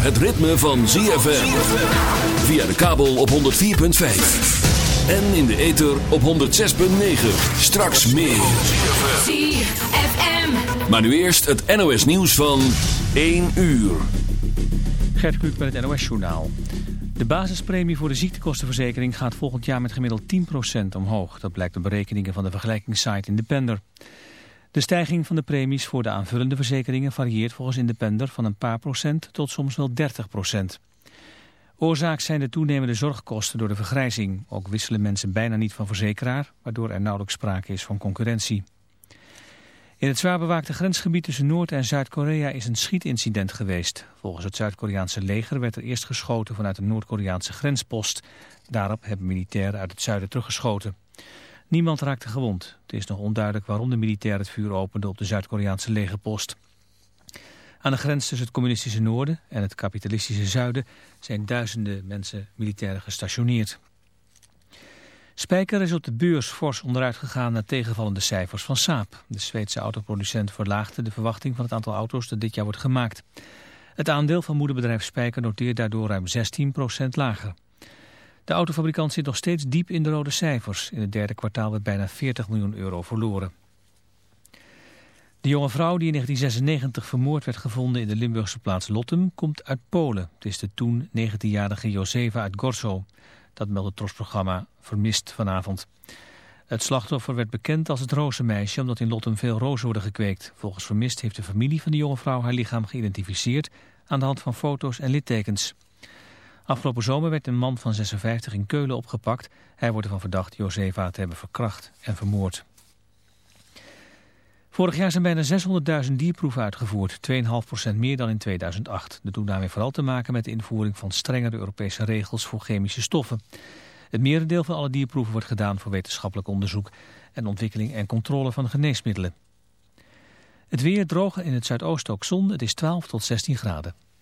het ritme van ZFM. Via de kabel op 104.5. En in de ether op 106.9. Straks meer. ZFM. Maar nu eerst het NOS nieuws van 1 uur. Gert Kluk met het NOS-journaal. De basispremie voor de ziektekostenverzekering gaat volgend jaar met gemiddeld 10% omhoog. Dat blijkt uit berekeningen van de vergelijkingssite Independer. De stijging van de premies voor de aanvullende verzekeringen varieert volgens Independer van een paar procent tot soms wel 30 procent. Oorzaak zijn de toenemende zorgkosten door de vergrijzing. Ook wisselen mensen bijna niet van verzekeraar, waardoor er nauwelijks sprake is van concurrentie. In het zwaar bewaakte grensgebied tussen Noord- en Zuid-Korea is een schietincident geweest. Volgens het Zuid-Koreaanse leger werd er eerst geschoten vanuit een Noord-Koreaanse grenspost. Daarop hebben militairen uit het zuiden teruggeschoten. Niemand raakte gewond. Het is nog onduidelijk waarom de militair het vuur opende op de Zuid-Koreaanse legerpost. Aan de grens tussen het communistische noorden en het kapitalistische zuiden zijn duizenden mensen militairen gestationeerd. Spijker is op de beurs fors onderuit gegaan naar tegenvallende cijfers van Saab. De Zweedse autoproducent verlaagde de verwachting van het aantal auto's dat dit jaar wordt gemaakt. Het aandeel van moederbedrijf Spijker noteert daardoor ruim 16% lager. De autofabrikant zit nog steeds diep in de rode cijfers. In het derde kwartaal werd bijna 40 miljoen euro verloren. De jonge vrouw die in 1996 vermoord werd gevonden in de Limburgse plaats Lottem komt uit Polen. Het is de toen 19-jarige Josefa uit Gorso. Dat meldt het trosprogramma Vermist vanavond. Het slachtoffer werd bekend als het rozenmeisje omdat in Lottem veel rozen worden gekweekt. Volgens Vermist heeft de familie van de jonge vrouw haar lichaam geïdentificeerd aan de hand van foto's en littekens. Afgelopen zomer werd een man van 56 in Keulen opgepakt. Hij wordt ervan verdacht Josefa te hebben verkracht en vermoord. Vorig jaar zijn bijna 600.000 dierproeven uitgevoerd, 2,5% meer dan in 2008. De toename heeft vooral te maken met de invoering van strengere Europese regels voor chemische stoffen. Het merendeel van alle dierproeven wordt gedaan voor wetenschappelijk onderzoek en ontwikkeling en controle van geneesmiddelen. Het weer droog in het zuidoosten ook zon, het is 12 tot 16 graden.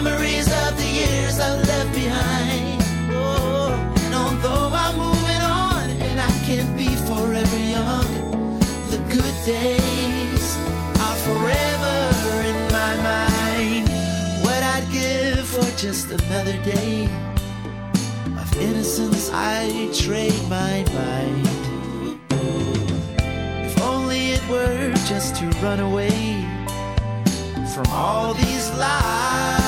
Memories of the years I left behind. Oh, and although I'm moving on and I can't be forever young, the good days are forever in my mind. What I'd give for just another day of innocence, I trade my mind. If only it were just to run away from all these lies,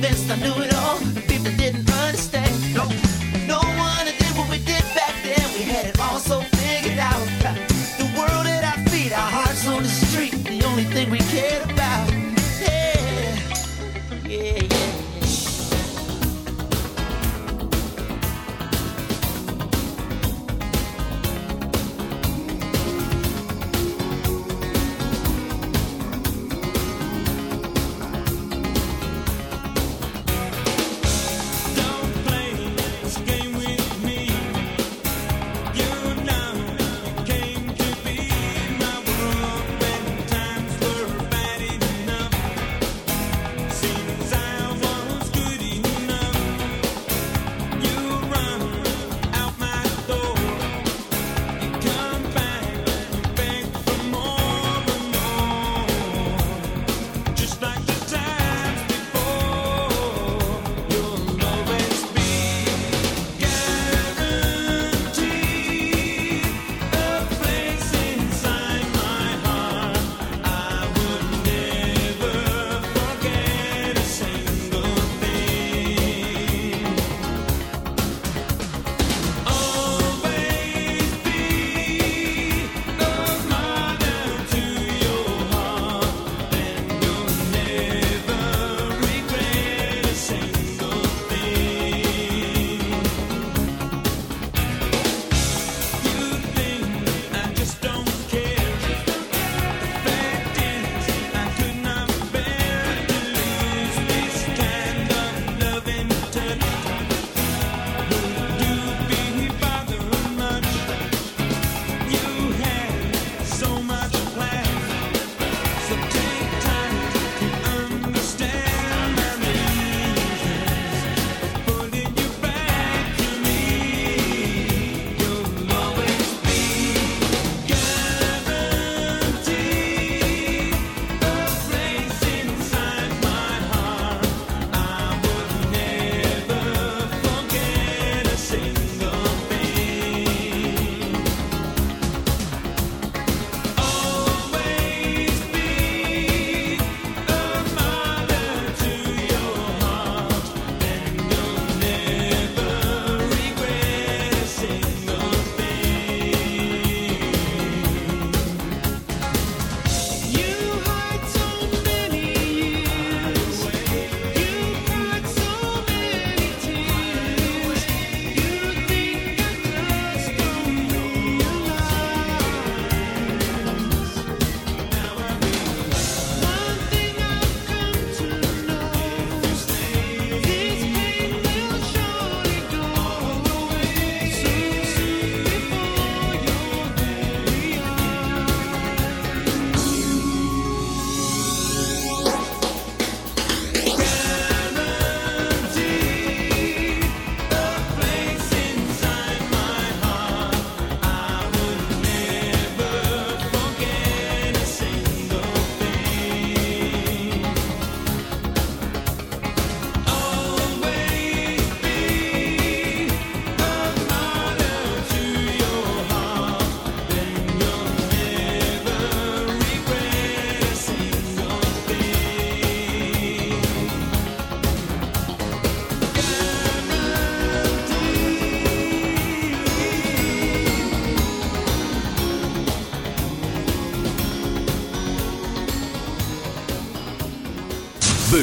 Convinced I knew it all.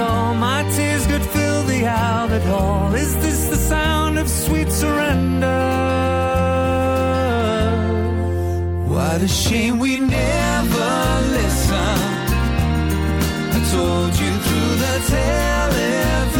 Calm. My tears could fill the outlet hall. Is this the sound of sweet surrender? What a shame we never listened. I told you through the television.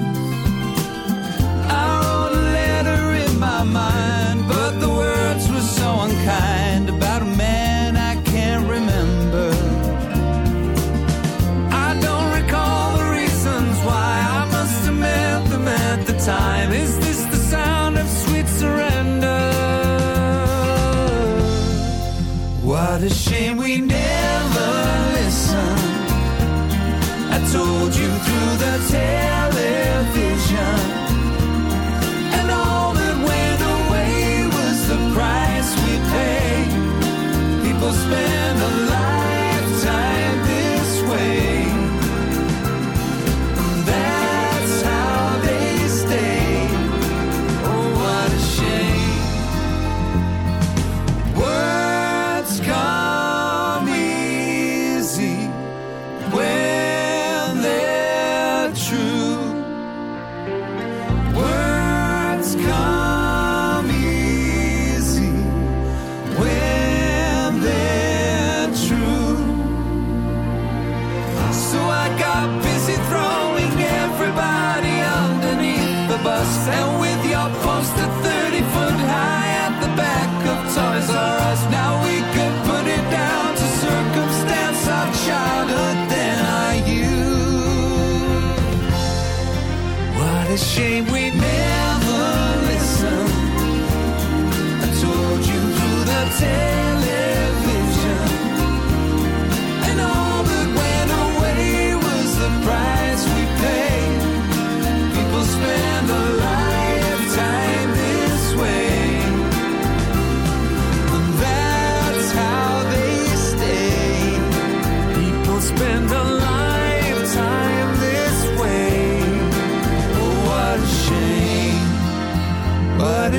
shame.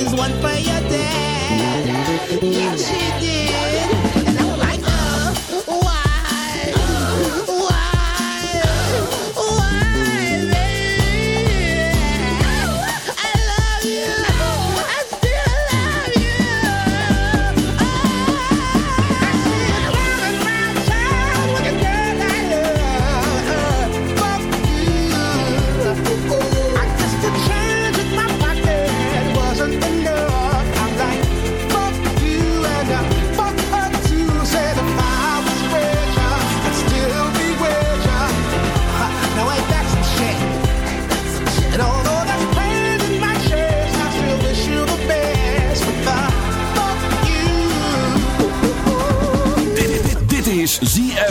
is one for your dad. Yes, she did.